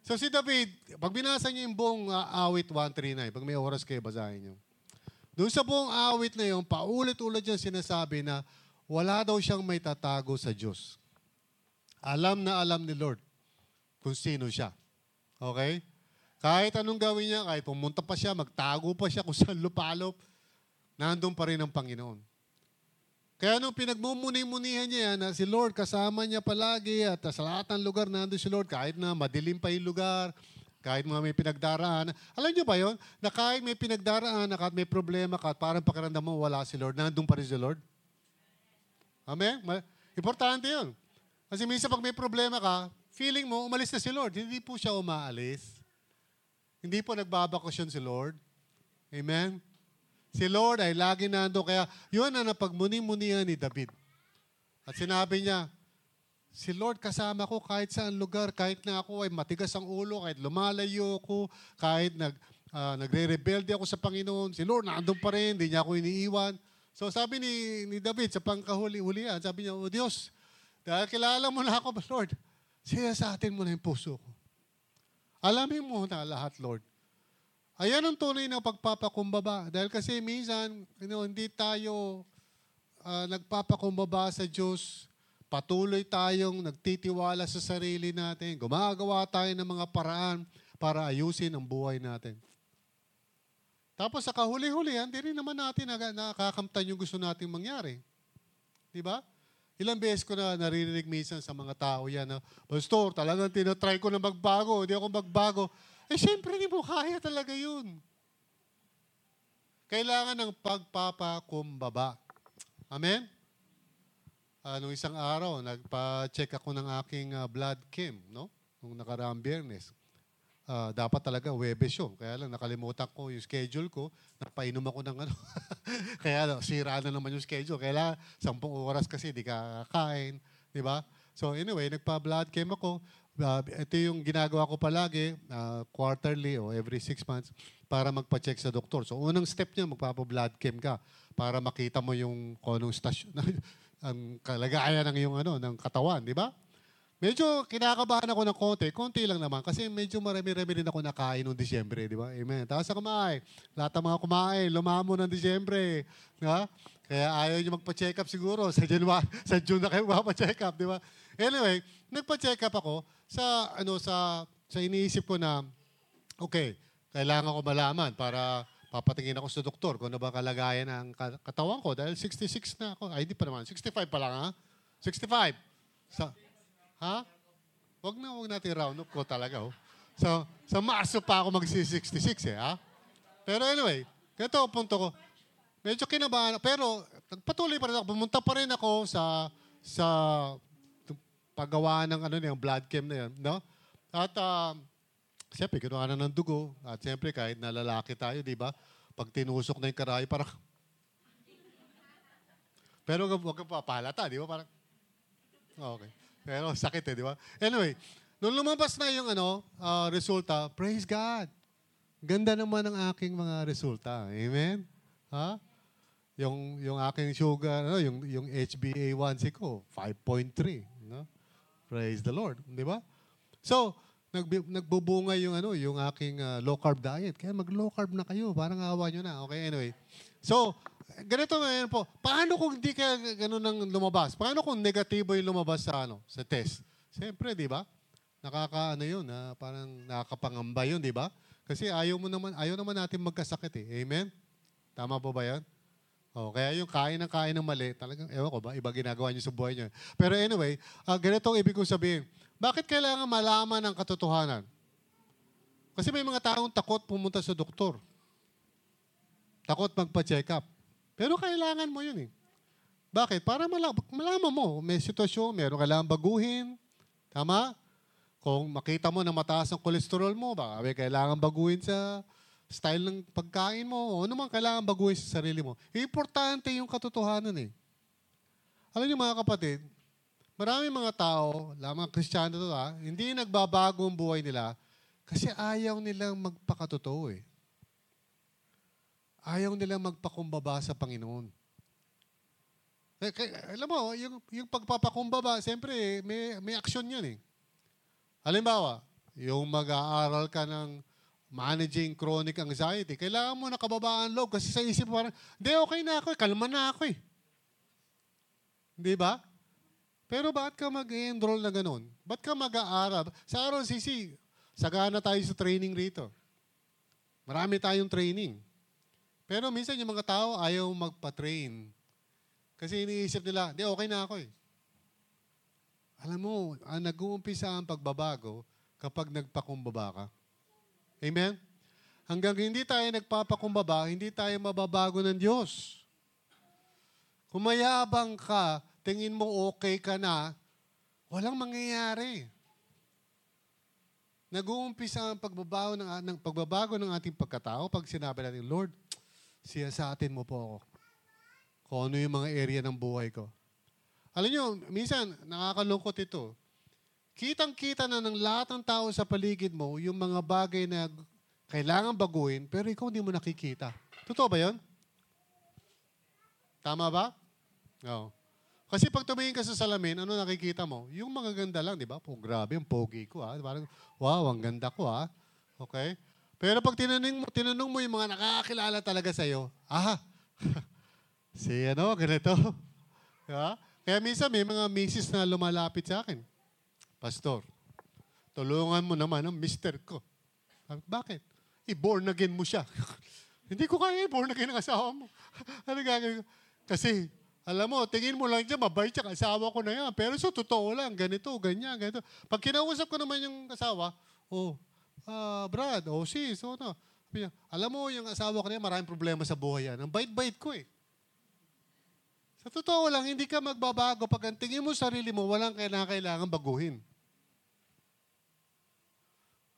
So si David, pag binasa niyo yung buong uh, awit 139, pag may oras kayo, basahin niyo. Doon sa buong awit na yun, paulit-ulit niya sinasabi na wala daw siyang may tatago sa Diyos. Alam na alam ni Lord kung sino siya. Okay? Kahit anong gawin niya, kahit pumunta pa siya, magtago pa siya kung saan lupalop, nandun pa rin ang Panginoon. Kaya nung pinagmumuni-munihan niya na si Lord kasama niya palagi at sa lahat ng lugar nandun si Lord, kahit na madilim pa yung lugar, kahit mga may pinagdaraan. Alam niyo ba yon Na kahit may pinagdaraan, kahit may problema ka, at parang pakiramdam mo wala si Lord, nandun pa rin si Lord? Amen? Importante yun. Kasi minsan pag may problema ka, feeling mo, umalis na si Lord. Hindi po siya umaalis. Hindi po nagbabakasyon si Lord. Amen? Si Lord ay lagi nando. Kaya yun ang napagmuni-munihan ni David. At sinabi niya, si Lord kasama ko kahit saan lugar, kahit na ako ay matigas ang ulo, kahit lumalayo ako, kahit nag, ah, nagre-rebelde ako sa Panginoon, si Lord nandun pa rin, hindi niya ako iniiwan. So sabi ni, ni David sa pangkahuli-hulian, sabi niya, O Diyos, dahil kilala mo na ako, <laughs> Lord, siya sa atin mo na yung puso ko. Alamin mo na lahat, Lord. Ayan ang tunay ng pagpapakumbaba. Dahil kasi minsan, you know, hindi tayo ah, nagpapakumbaba sa Diyos. Patuloy tayong nagtitiwala sa sarili natin. Gumagawa tayo ng mga paraan para ayusin ang buhay natin. Tapos sa kahuli-hulihan, di rin naman natin nakakamtan yung gusto nating mangyari. Di ba? Ilang beses ko na naririnig minsan sa mga tao yan na, Pastor, talagang tinatry ko na magbago, hindi ako magbago. Eh, syempre, hindi mo kaya talaga yun. Kailangan ng pagpapakumbaba. Amen? Ah, nung isang araw, nagpa-check ako ng aking ah, blood chem, no? Nung nakaraang biyernes. Ah, dapat talaga Webes yun. Kaya lang nakalimutan ko yung schedule ko. Napainom ako ng ano. <laughs> Kaya sira na naman yung schedule. Kaya sampung oras kasi di ka kakain. Di ba? So anyway, nagpa-blood chem ako. Ah, ito yung ginagawa ko palagi, ah, quarterly o every six months, para magpa-check sa doktor. So unang step niya, magpapa-blood chem ka para makita mo yung kung anong stasyon, <laughs> ang kalagayan ng yung ano, ng katawan, di ba? Medyo kinakabahan ako ng konti. Konti lang naman. Kasi medyo marami-rami rin ako nakain noong Disyembre, di ba? Amen. Tapos sa kumain. Lahat ng mga kumain, lumamo ng Disyembre. Di ba? Kaya ayaw nyo magpa-check up siguro. Sa January, <laughs> sa June na kayo magpa-check up, di ba? Anyway, nagpa-check up ako sa, ano, sa, sa iniisip ko na, okay, kailangan ko malaman para papatingin ako sa doktor kung ano ba kalagayan ng ka- katawan ko. Dahil 66 na ako. Ay, di pa naman. 65 pa lang, ha? 65. Sa, Ha? Wag na, wag natin round up ko talaga. Oh. So, sa Marso pa ako magsi-66 eh, ha? Pero anyway, ito ang punto ko. Medyo kinabahan, pero nagpatuloy pa rin ako. Pumunta pa rin ako sa sa paggawa ng ano yung blood chem na yan, no? At uh, siyempre, kinuha na ng dugo. At siyempre, kahit na lalaki tayo, di ba? Pag tinusok na yung karayo, parang... <laughs> pero wag wag kang papalata, di ba? Parang, okay. Pero sakit eh, di ba? Anyway, nung lumabas na yung ano, ah, resulta, praise God. Ganda naman ng aking mga resulta. Amen? Ha? Yung, yung aking sugar, ano, yung, yung HbA1c ko, 5.3. No? Praise the Lord. Di ba? So, nagbi- nagbubunga yung ano, yung aking ah, low carb diet. Kaya mag low carb na kayo, parang awa nyo na. Okay, anyway. So, ganito ngayon po. Paano kung hindi ka ganun ang lumabas? Paano kung negatibo yung lumabas sa ano, sa test? Siyempre, di ba? Nakaka ano yun, na parang nakakapangamba yun, di ba? Kasi ayaw mo naman, ayaw naman natin magkasakit eh. Amen? Tama po ba yan? Oh, kaya yung kain ng kain ng mali, talagang, ewan ko ba, iba ginagawa niyo sa buhay niyo. Pero anyway, uh, ganito ang ibig kong sabihin. Bakit kailangan malaman ang katotohanan? Kasi may mga taong takot pumunta sa doktor. Takot magpa-check up. Pero kailangan mo yun eh. Bakit? Para mala- malaman mo, may sitwasyon, meron kailangan baguhin. Tama? Kung makita mo na mataas ang kolesterol mo, baka may kailangan baguhin sa style ng pagkain mo, o ano man kailangan baguhin sa sarili mo. Importante yung katotohanan eh. Alam niyo mga kapatid, maraming mga tao, lamang kristyano to ha, hindi nagbabago ang buhay nila kasi ayaw nilang magpakatotoo eh. Ayaw nilang magpakumbaba sa Panginoon. Eh, kaya- alam mo, yung, yung pagpapakumbaba, siyempre, may, may aksyon yan eh. Halimbawa, yung mag-aaral ka ng managing chronic anxiety, kailangan mo nakababaan loob kasi sa isip mo parang, hindi, okay na ako eh, kalma na ako eh. Di ba? Pero bakit ka mag-enroll na ganun? Ba't ka mag-aaral? Sa ROCC, sagana tayo sa training rito. Marami tayong training. Pero minsan yung mga tao ayaw magpa-train. Kasi iniisip nila, di okay na ako eh. Alam mo, ang nag-uumpisa ang pagbabago kapag nagpakumbaba ka. Amen? Hanggang hindi tayo nagpapakumbaba, hindi tayo mababago ng Diyos. Kung mayabang ka, tingin mo okay ka na, walang mangyayari. nag-uumpisa ang pagbabago ng, ng pagbabago ng ating pagkatao pag sinabi natin, Lord, siya sa atin mo po ako. Kung ano yung mga area ng buhay ko. Alam nyo, minsan, nakakalungkot ito. Kitang-kita na ng lahat ng tao sa paligid mo yung mga bagay na kailangan baguhin, pero ikaw hindi mo nakikita. Totoo ba yun? Tama ba? Oo. Kasi pag tumingin ka sa salamin, ano nakikita mo? Yung mga ganda lang, di ba? Po, grabe, ang pogi ko ha. Parang, wow, ang ganda ko ha. Okay? Pero pag tinanong mo, tinanong mo yung mga nakakakilala talaga sa'yo, ah, <laughs> si ano, ganito. Di ba? Kaya minsan may mga misis na lumalapit sa akin. Pastor, tulungan mo naman ang mister ko. Bakit? I-born again mo siya. <laughs> Hindi ko kaya i-born again ang asawa mo. <laughs> ano gagawin ko? Kasi, alam mo, tingin mo lang dyan, mabait siya, asawa ko na yan. Pero so, totoo lang, ganito, ganyan, ganito. Pag kinausap ko naman yung asawa, oh, ah, Brad, oh sis, oh, no. Niya, alam mo, yung asawa ko na yan, maraming problema sa buhay yan. Ang bait-bait ko eh. Sa totoo lang, hindi ka magbabago pag ang tingin mo sa sarili mo, walang kailangan baguhin.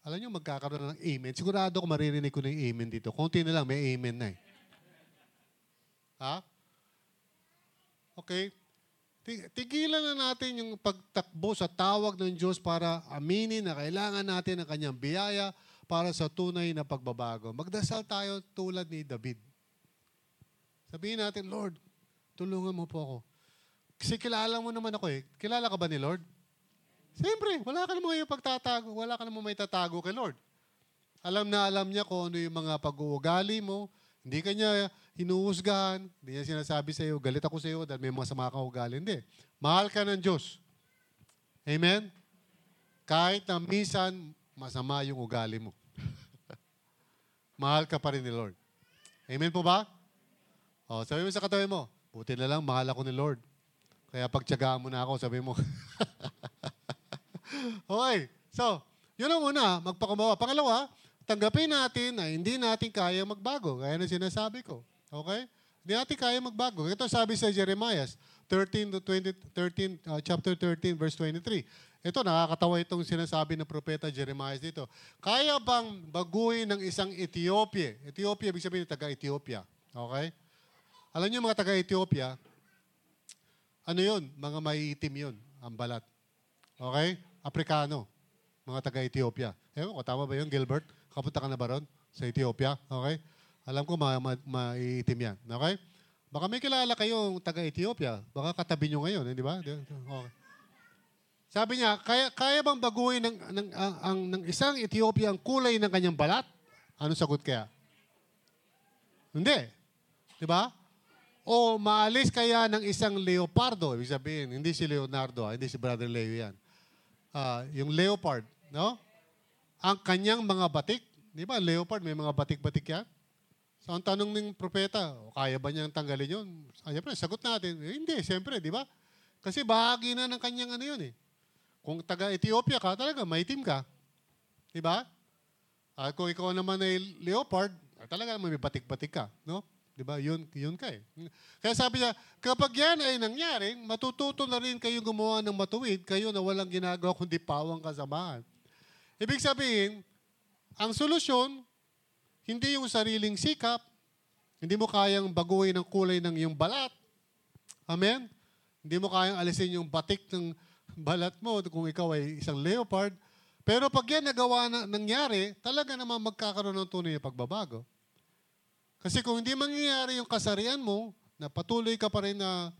Alam niyo, magkakaroon ng amen. Sigurado ko maririnig ko na yung amen dito. Kunti na lang, may amen na eh. Ha? Okay? Ti- Tigilan na natin yung pagtakbo sa tawag ng Diyos para aminin na kailangan natin ang kanyang biyaya para sa tunay na pagbabago. Magdasal tayo tulad ni David. Sabihin natin, Lord, tulungan mo po ako. Kasi kilala mo naman ako eh. Kilala ka ba ni Lord? Siyempre, wala ka namang yung pagtatago, wala ka namang may tatago kay Lord. Alam na alam niya kung ano yung mga pag-uugali mo. Hindi ka niya hinuhusgahan. Hindi niya sinasabi sa iyo, galit ako sa iyo dahil may masama kang ugali. Hindi. Mahal ka ng Diyos. Amen? Kahit na minsan masama yung ugali mo. <laughs> mahal ka pa rin ni Lord. Amen po ba? O, sabi mo sa katabi mo, buti na lang, mahal ako ni Lord. Kaya pagtyagaan mo na ako, sabi mo. <laughs> okay. So, yun ang una, magpakumawa. Pangalawa, tanggapin natin na hindi natin kaya magbago. Gaya na sinasabi ko. Okay? Hindi natin kaya magbago. Ito sabi sa Jeremiah 13 to 20, 13, uh, chapter 13, verse 23. Ito, nakakatawa itong sinasabi ng propeta Jeremiah dito. Kaya bang baguhin ng isang Ethiopia? Ethiopia, ibig sabihin taga-Ethiopia. Okay? Alam niyo mga taga-Ethiopia, ano yun? Mga maiitim yun, ang balat. Okay? Aprikano. Mga taga-Ethiopia. Ewan ko, tama ba yun, Gilbert? Kapunta ka na ba ron? Sa Ethiopia? Okay? Alam ko, ma- ma- maiitim yan. Okay? Baka may kilala kayong taga-Ethiopia. Baka katabi nyo ngayon, hindi ba? Di- Okay. Sabi niya, kaya, kaya bang baguhin ng, ng, ang, ang, ng isang Ethiopia ang kulay ng kanyang balat? Ano sagot kaya? Hindi. Di ba? O maalis kaya ng isang leopardo, ibig sabihin, hindi si Leonardo, ah, hindi si Brother Leo yan. Ah, yung leopard, no? Ang kanyang mga batik, di ba, leopard, may mga batik-batik yan. So ang tanong ng propeta, kaya ba niyang tanggalin yun? Siyempre, sagot natin, eh, hindi, siyempre, di ba? Kasi bahagi na ng kanyang ano yun eh. Kung taga-Ethiopia ka, talaga, maitim ka. Di ba? At kung ikaw naman ay leopard, talaga naman may batik-batik ka, no? Di ba? Yun, yun ka eh. Kaya sabi niya, kapag yan ay nangyari, matututo na rin kayo gumawa ng matuwid, kayo na walang ginagawa kundi pawang kasamaan. Ibig sabihin, ang solusyon, hindi yung sariling sikap, hindi mo kayang baguhin ang kulay ng iyong balat. Amen? Hindi mo kayang alisin yung batik ng <laughs> balat mo kung ikaw ay isang leopard. Pero pag yan nagawa na, nangyari, talaga naman magkakaroon ng tunay na pagbabago. Kasi kung hindi mangyayari yung kasarian mo, na patuloy ka pa rin na,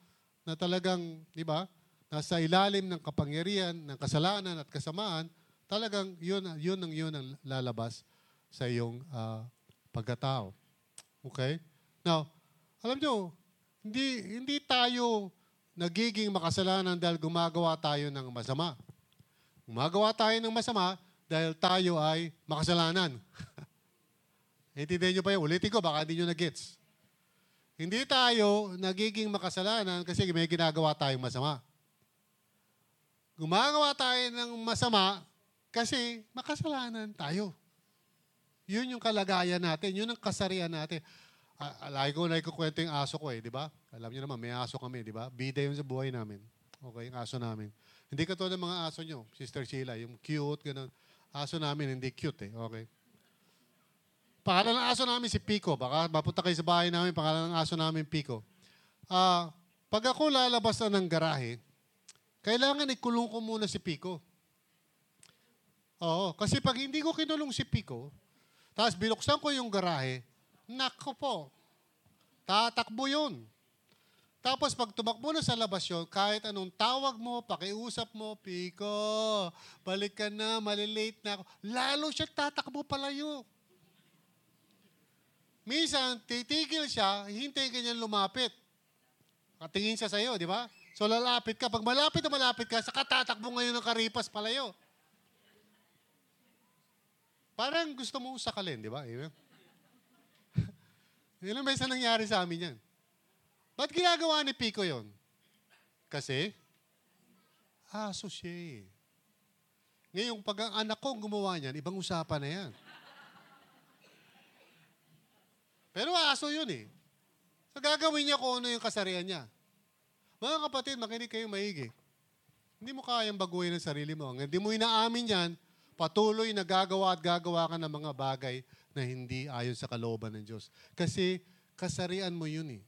na talagang, di ba, nasa ilalim ng kapangyarihan, ng kasalanan at kasamaan, talagang yun, yun ang yun ang lalabas sa iyong ah, pagkatao. Okay? Now, alam nyo, hindi, hindi tayo nagiging makasalanan dahil gumagawa tayo ng masama. Gumagawa tayo ng masama dahil tayo ay makasalanan. <laughs> Intindihan nyo pa yun? Ulitin ko, baka hindi nyo na-gets. Hindi tayo nagiging makasalanan kasi may ginagawa tayong masama. Gumagawa tayo ng masama kasi makasalanan tayo. Yun yung kalagayan natin. Yun ang kasarian natin. Ah, lagi ko na ikukwento yung aso ko eh, di ba? Alam niyo naman, may aso kami, di ba? Bida yun sa buhay namin. Okay, yung aso namin. Hindi ka ng mga aso nyo, Sister Sheila, yung cute, ganun. Aso namin hindi cute eh. Okay. Pangalan ng aso namin si Pico. Baka mapunta kayo sa bahay namin, pangalan ng aso namin Pico. Ah, pag ako lalabas na ng garahe, kailangan ikulong ko muna si Pico. Oo, kasi pag hindi ko kinulong si Pico, tapos binuksan ko yung garahe, nako po, tatakbo yun. Tapos pag tumakbo na sa labas yun, kahit anong tawag mo, pakiusap mo, Pico, balik ka na, malilate na ako. Lalo siya tatakbo palayo. Minsan, titigil siya, hintayin ka niya lumapit. Katingin siya sa'yo, di ba? So lalapit ka. Pag malapit na malapit ka, saka tatakbo ngayon ng karipas palayo. Parang gusto mong sakalin, di ba? Yun. Ilang beses na nangyari sa amin yan. Ba't ginagawa ni Pico yon? Kasi, aso siya eh. Ngayon, pag ang anak ko gumawa niyan, ibang usapan na yan. Pero aso yun eh. So gagawin niya kung ano yung kasarian niya. Mga kapatid, makinig kayo maigi. Hindi mo kayang baguhin ang sarili mo. Hindi mo inaamin yan, patuloy na gagawa at gagawa ka ng mga bagay na hindi ayon sa kalooban ng Diyos. Kasi kasarian mo yun eh.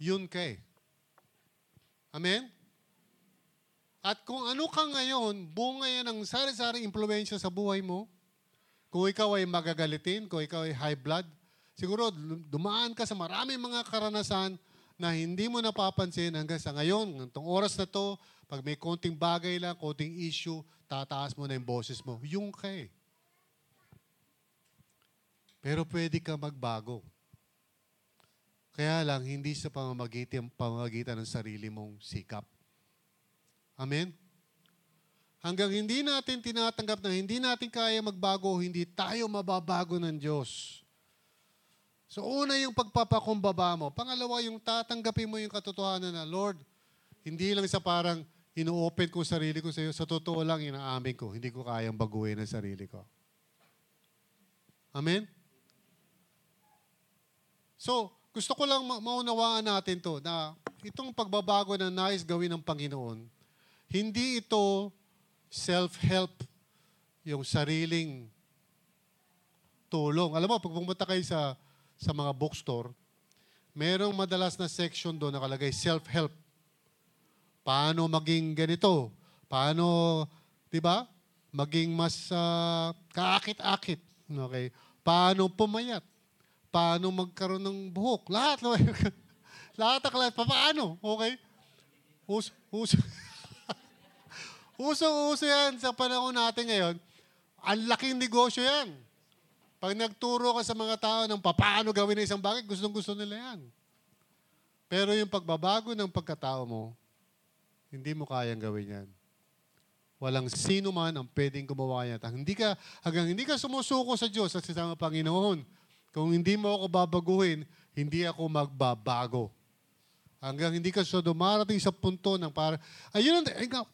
Yun ka eh. Amen? At kung ano ka ngayon, bunga yan ng sari-sari impluensya sa buhay mo. Kung ikaw ay magagalitin, kung ikaw ay high blood, siguro dumaan ka sa maraming mga karanasan na hindi mo napapansin hanggang sa ngayon, itong oras na to, pag may konting bagay lang, konting issue, tataas mo na yung boses mo. Yung ka eh. Pero pwede ka magbago. Kaya lang, hindi sa pamamagitan, pamamagitan ng sarili mong sikap. Amen? Hanggang hindi natin tinatanggap na hindi natin kaya magbago, hindi tayo mababago ng Diyos. So una yung pagpapakumbaba mo. Pangalawa yung tatanggapin mo yung katotohanan na, Lord, hindi lang sa parang ino-open ko sarili ko sa iyo. Sa totoo lang, inaamin ko. Hindi ko kayang baguhin ang sarili ko. Amen? So, gusto ko lang ma- maunawaan natin to na itong pagbabago na nais gawin ng Panginoon, hindi ito self-help, yung sariling tulong. Alam mo, pag pumunta kayo sa, sa mga bookstore, merong madalas na section doon nakalagay self-help. Paano maging ganito? Paano, di ba? Maging mas uh, kaakit-akit. Okay? Paano pumayat? Paano magkaroon ng buhok? Lahat. <laughs> lahat ang lahat. Paano? Okay? Uso, uso. Uso-uso yan sa panahon natin ngayon. Ang laking negosyo yan. Pag nagturo ka sa mga tao ng paano gawin ang isang bagay, gustong-gusto nila yan. Pero yung pagbabago ng pagkatao mo, hindi mo kayang gawin yan. Walang sino man ang pwedeng gumawa yan. Hindi ka, hanggang hindi ka sumusuko sa Diyos at sa Panginoon, kung hindi mo ako babaguhin, hindi ako magbabago. Hanggang hindi ka so dumarating sa punto ng para ayun ang,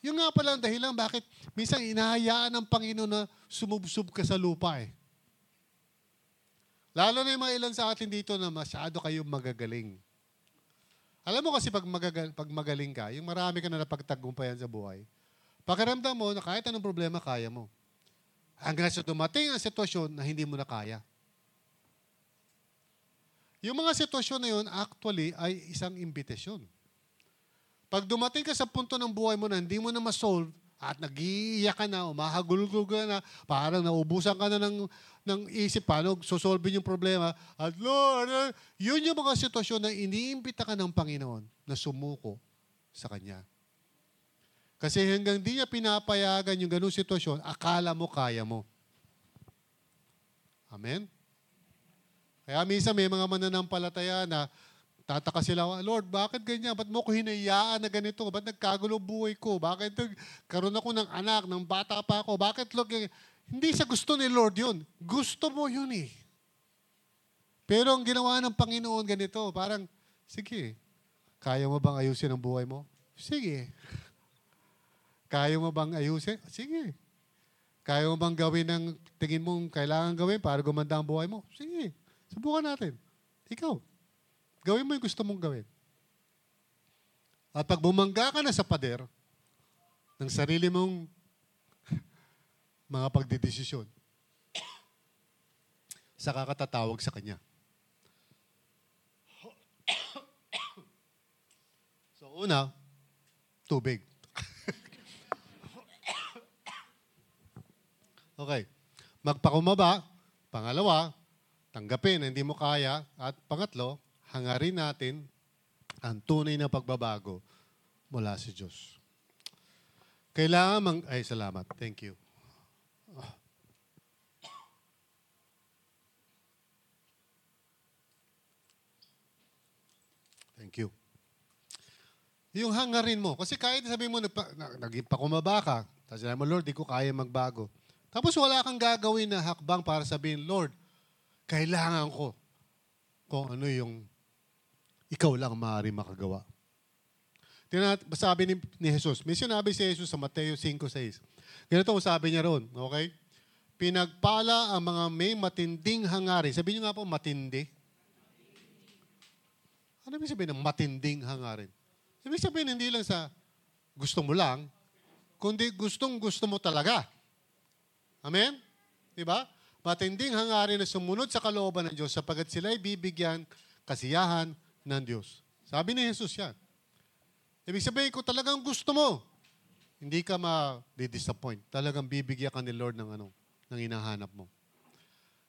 yung nga pala ang dahilan bakit minsan inahayaan ng Panginoon na sumubsob ka sa lupa eh. Lalo na yung mga ilan sa atin dito na masyado kayong magagaling. Alam mo kasi pag, magagal, pag magaling ka, yung marami ka na napagtagumpayan sa buhay, pakiramdam mo na kahit anong problema, kaya mo. Hanggang sa dumating ang sitwasyon na hindi mo na kaya. Yung mga sitwasyon na yun, actually, ay isang imbitasyon. Pag dumating ka sa punto ng buhay mo na hindi mo na ma-solve, at nag-iiyak ka na, umahagulgul ka na, parang naubusan ka na ng, ng isip, paano sosolve yung problema. At Lord, yun yung mga sitwasyon na iniimbita ka ng Panginoon na sumuko sa Kanya. Kasi hanggang di niya pinapayagan yung ganung sitwasyon, akala mo kaya mo. Amen? Kaya minsan may mga mananampalataya na tataka sila, Lord, bakit ganyan? Ba't mo ko hinayaan na ganito? Ba't nagkagulo buhay ko? Bakit karoon ako ng anak, ng bata pa ako? Bakit, Lord, hindi sa gusto ni Lord yun. Gusto mo yun eh. Pero ang ginawa ng Panginoon ganito, parang, sige, kaya mo bang ayusin ang buhay mo? Sige. Kaya mo bang ayusin? Sige. Kaya mo bang gawin ng tingin mong kailangan gawin para gumanda ang buhay mo? Sige. Subukan natin. Ikaw. Gawin mo yung gusto mong gawin. At pag bumangga ka na sa pader, ng sarili mong mga pagdidesisyon sa kakatatawag sa Kanya. <coughs> So una, tubig. <coughs> okay. Magpakumaba. Pangalawa, tanggapin na hindi mo kaya. At pangatlo, hangarin natin ang tunay na pagbabago mula sa Diyos. Kailangan mang... Ay, salamat. Thank you. Thank you. Yung hangarin mo. Kasi kahit sabihin mo, nagpa, na, naging pakumaba ka, tapos mo, Lord, di ko kaya magbago. Tapos wala kang gagawin na hakbang para sabihin, Lord, kailangan ko kung ano yung ikaw lang maaari makagawa. Tinat, sabi ni, ni Jesus, may sinabi si Jesus sa Mateo 5.6. Ganito sabi niya ron, okay? Pinagpala ang mga may matinding hangarin. Sabi niyo nga po, matindi. Ano ibig sabihin ng matinding hangarin? Ibig sabihin, hindi lang sa gusto mo lang, kundi gustong gusto mo talaga. Amen? Di ba? Matinding hangarin na sumunod sa kalooban ng Diyos sapagat sila ay bibigyan kasiyahan ng Diyos. Sabi ni Jesus yan. Ibig sabihin, kung talagang gusto mo, hindi ka ma-disappoint. Talagang bibigyan ka ni Lord ng ano, ng hinahanap mo.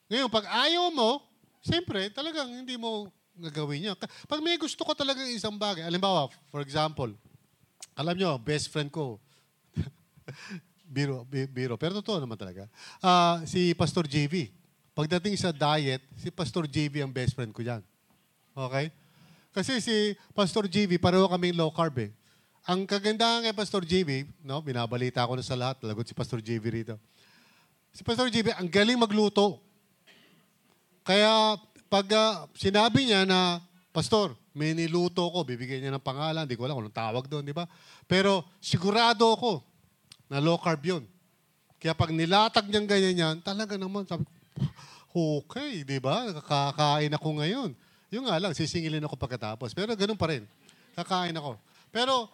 Ngayon, pag ayaw mo, siyempre, talagang hindi mo gagawin niya. Pag may gusto ko talaga isang bagay, alimbawa, for example, alam nyo, best friend ko, <laughs> biro, bi- biro, pero totoo naman talaga, Ah, si Pastor JV. Pagdating sa diet, si Pastor JV ang best friend ko dyan. Okay? Kasi si Pastor JV, pareho kaming low carb eh. Ang kagandahan kay Pastor JV, no, binabalita ko na sa lahat, lagot si Pastor JV rito. Si Pastor JV, ang galing magluto. Kaya pag ah, sinabi niya na, Pastor, may niluto ko, bibigyan niya ng pangalan, di ko alam kung anong tawag doon, di ba? Pero sigurado ako na low carb yun. Kaya pag nilatag niyang ganyan yan, talaga naman, sabi okay, di ba? Kakain ako ngayon. Yung nga lang, sisingilin ako pagkatapos. Pero ganun pa rin. Kakain ako. Pero,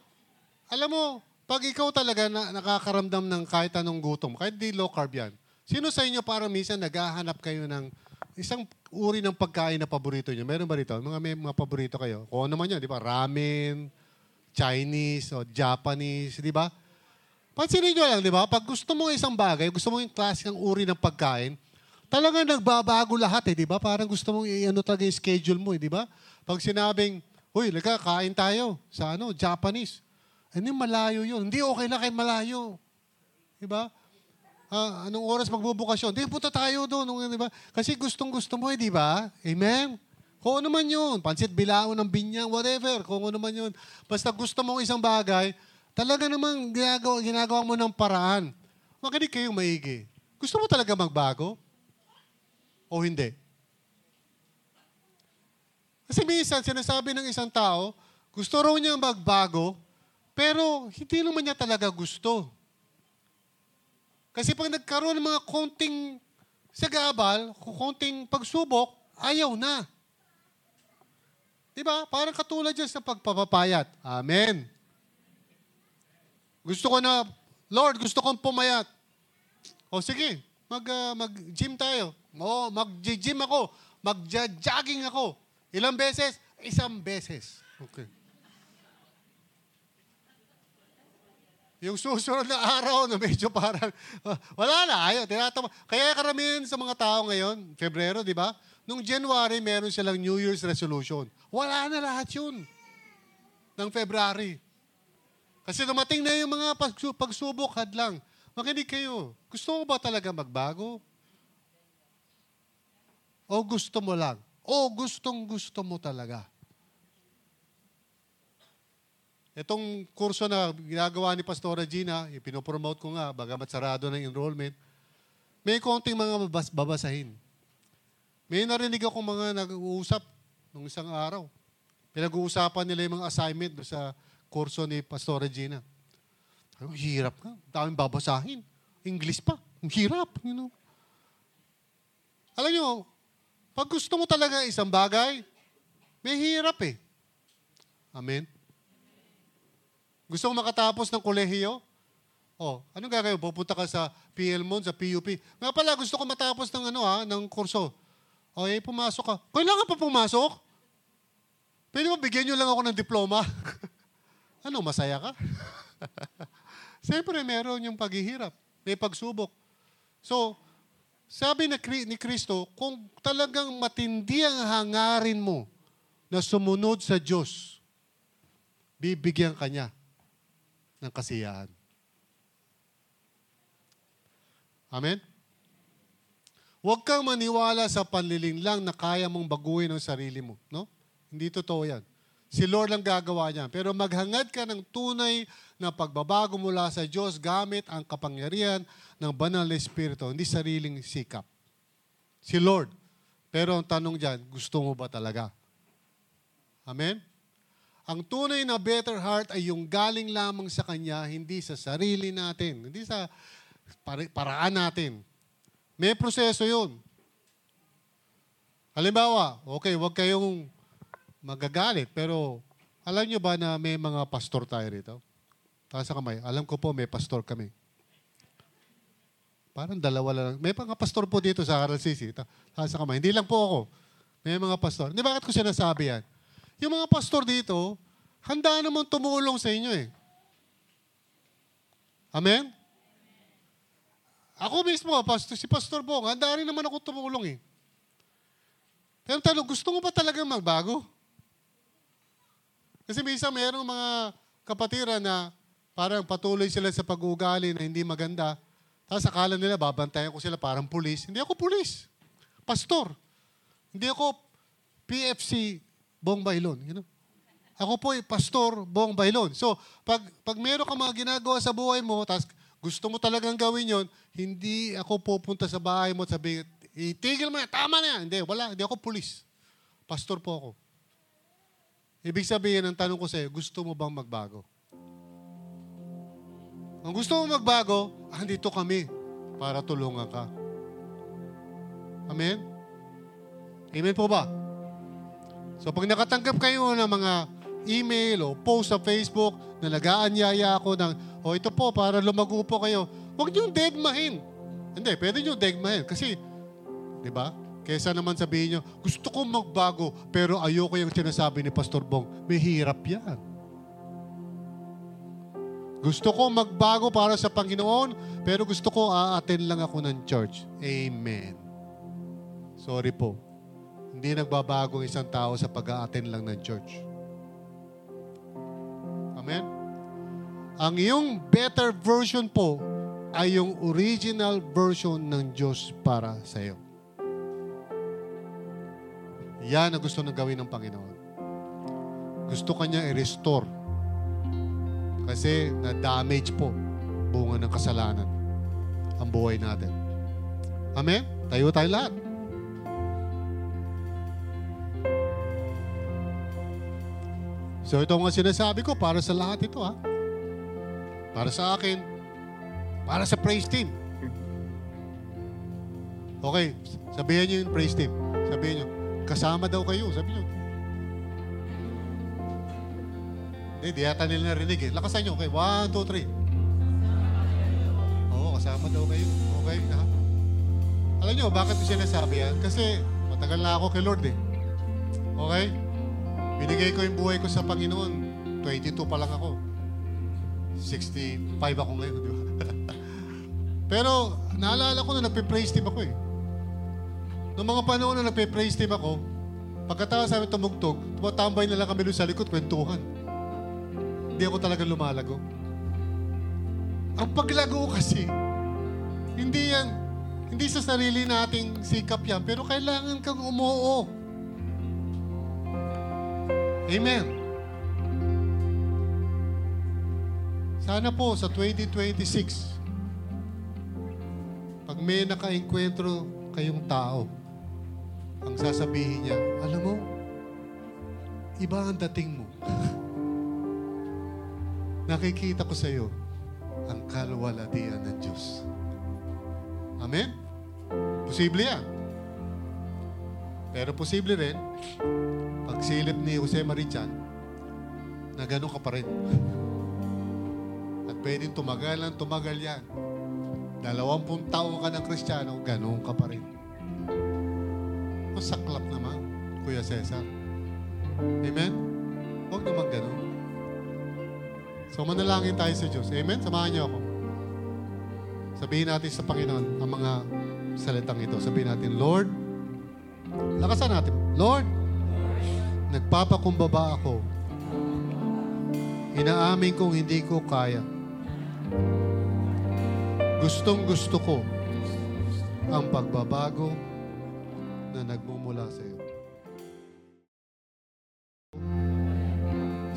alam mo, pag ikaw talaga na, nakakaramdam ng kahit anong gutom, kahit di low carb yan, sino sa inyo para minsan naghahanap kayo ng isang uri ng pagkain na paborito niyo? Meron ba rito? Mga may mga paborito kayo? Kung ano naman yan, di ba? Ramen, Chinese, o Japanese, di ba? Pansinin nyo lang, di ba? Pag gusto mo isang bagay, gusto mo yung klase ng uri ng pagkain, talagang nagbabago lahat eh, di ba? Parang gusto mong i-ano talaga yung schedule mo eh, di ba? Pag sinabing, Uy, laga, kain tayo sa ano, Japanese. Ano malayo yun? Hindi okay na kay malayo. Di ba? Ah, anong oras magbubukasyon? Di, punta tayo doon. Di ba? Kasi gustong gusto mo eh, di ba? Amen? Kung ano man yun, pansit bilao ng binyang, whatever, kung ano man yun. Basta gusto mong isang bagay, talaga namang ginagawa, ginagawa mo ng paraan. Makinig kayong maigi. Gusto mo talaga magbago? O hindi? Kasi minsan, sinasabi ng isang tao, gusto raw niya magbago, pero hindi naman niya talaga gusto. Kasi pag nagkaroon ng mga konting sagabal, konting pagsubok, ayaw na. Di ba? Parang katulad dyan sa pagpapapayat. Amen. Gusto ko na, Lord, gusto kong pumayat. O sige, mag, ah, mag-gym tayo. O, mag-gym ako. Mag-jogging ako. Ilang beses? Isang beses. Okay. Yung susunod na araw na medyo parang, <laughs> wala na, ayaw, tinatama. Kaya karamihan sa mga tao ngayon, Febrero, di ba? Nung January, meron silang New Year's resolution. Wala na lahat yun. Ng February. Kasi dumating na yung mga pagsu- pagsubok, hadlang. Makinig kayo. Gusto mo ba talaga magbago? O gusto mo lang? O gustong gusto mo talaga? Itong kurso na ginagawa ni Pastora Gina, ipinopromote ko nga, bagamat sarado ng enrollment, may konting mga babas- babasahin. May narinig ako mga nag-uusap nung isang araw. Pinag-uusapan nila yung mga assignment sa kurso ni Pastora Gina. Ang hirap ka. Daming babasahin. English pa. Ang hirap. You know? Alam nyo, pag gusto mo talaga isang bagay, may hirap eh. Amen? Gusto mo makatapos ng kolehiyo? Oh, anong gagawin? Pupunta ka sa PLMON, sa PUP. Nga pala, gusto ko matapos ng ano ha, ng kurso. O, eh, pumasok ka. Kailangan pa pumasok? Pwede mo bigyan nyo lang ako ng diploma? <laughs> ano, masaya ka? <laughs> Siyempre, meron yung paghihirap. May pagsubok. So, sabi na ni Kristo, kung talagang matindi ang hangarin mo na sumunod sa Diyos, bibigyan ka niya ng kasiyahan. Amen? Huwag kang maniwala sa panliling lang na kaya mong baguhin ang sarili mo. No? Hindi totoo yan. Si Lord lang gagawa niya. Pero maghangad ka ng tunay na pagbabago mula sa Diyos gamit ang kapangyarihan ng banal na Espiritu, hindi sariling sikap. Si Lord. Pero ang tanong dyan, gusto mo ba talaga? Amen? Ang tunay na better heart ay yung galing lamang sa Kanya, hindi sa sarili natin, hindi sa para- paraan natin. May proseso yun. Halimbawa, okay, huwag kayong magagalit, pero alam nyo ba na may mga pastor tayo rito? Taas sa kamay. Alam ko po, may pastor kami. Parang dalawa lang. May mga pastor po dito sa RLCC. Ta- Taas sa kamay. Hindi lang po ako. May mga pastor. Hindi, bakit ko sinasabi yan? Yung mga pastor dito, handa naman tumulong sa inyo eh. Amen? Ako mismo, pastor, si Pastor Bong, handa rin naman ako tumulong eh. Pero tanong, gusto mo ba talaga magbago? Kasi minsan mayroong mga kapatiran na parang patuloy sila sa pag-uugali na hindi maganda. Tapos akala nila, babantayan ko sila parang pulis. Hindi ako pulis. Pastor. Hindi ako PFC Bong Bailon. You know? Ako po ay pastor Bong Bailon. So, pag, pag meron ka mga ginagawa sa buhay mo, tapos gusto mo talagang gawin yon, hindi ako pupunta sa bahay mo at sabi, itigil mo na, tama na yan. Hindi, wala. Hindi ako pulis. Pastor po ako. Ibig sabihin, ang tanong ko sa'yo, gusto mo bang magbago? Ang gusto mo magbago, andito kami para tulungan ka. Amen? Amen po ba? So pag nakatanggap kayo ng mga email o post sa Facebook na nag-aanyaya ako ng, o ito po, para lumago po kayo, huwag niyong degmahin. Hindi, pwede niyong degmahin. Kasi, di ba? Kesa naman sabihin niyo, gusto kong magbago, pero ayoko yung sinasabi ni Pastor Bong. May hirap yan. Gusto ko magbago para sa Panginoon, pero gusto ko aaten lang ako ng church. Amen. Sorry po. Hindi nagbabago ang isang tao sa pag-aaten lang ng church. Amen? Ang iyong better version po ay yung original version ng Diyos para sa iyo. Yan ang gusto na gawin ng Panginoon. Gusto kanya i-restore. Kasi na-damage po bunga ng kasalanan ang buhay natin. Amen? Tayo tayo lahat. So ito nga sinasabi ko para sa lahat ito ha. Para sa akin. Para sa praise team. Okay, sabihin niyo yung praise team. Sabihin niyo, kasama daw kayo. Sabihin niyo. Hindi, di yata nila narinig eh. Lakasan niyo. Okay, one, two, three. Oo, kasama daw kayo. Okay, ha? Alam niyo, bakit ko sinasabi yan? Kasi matagal na ako kay Lord eh. Okay? Binigay ko yung buhay ko sa Panginoon. 22 pa lang ako. 65 ako ngayon, di ba? <laughs> Pero naalala ko na nagpe-praise team ako eh. Noong mga panahon na nagpe-praise team ako, pagkatapos namin tumugtog, tumatambay na lang kami doon sa likod, kwentuhan. Hindi ako talaga lumalago. Ang paglago kasi, hindi yan, hindi sa sarili nating sikap yan, pero kailangan kang umuo. Amen. Sana po sa 2026, pag may naka-enkwentro kayong tao, ang sasabihin niya, alam mo, iba ang dating mo. <laughs> Nakikita ko sa iyo ang kalwalatian ng Diyos. Amen? Posible yan. Pero posible rin, pagsilip ni Jose Marichan, na gano'n ka pa rin. At pwedeng tumagal ng tumagal yan. Dalawampung taon ka ng kristyano, ganun ka pa rin. Masaklap naman, Kuya Cesar. Amen? Huwag naman ganun. So manalangin tayo sa Diyos. Amen? Samahan niyo ako. Sabihin natin sa Panginoon ang mga salitang ito. Sabihin natin, Lord, lakasan natin, Lord, nagpapakumbaba ako. Inaamin kong hindi ko kaya. Gustong gusto ko ang pagbabago na nagmumula sa iyo.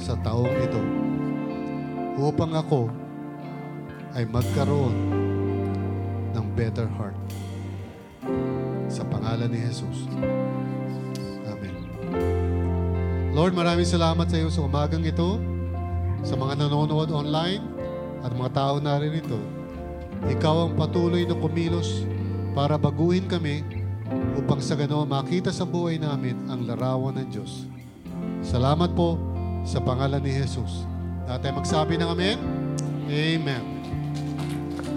Sa taong ito, upang ako ay magkaroon ng better heart. Sa pangalan ni Jesus. Amen. Lord, maraming salamat sa iyo sa umagang ito, sa mga nanonood online, at mga tao naririto. Ikaw ang patuloy na kumilos para baguhin kami upang sa ganoon makita sa buhay namin ang larawan ng Diyos. Salamat po sa pangalan ni Jesus. Dati magsabi ng Amen? Amen.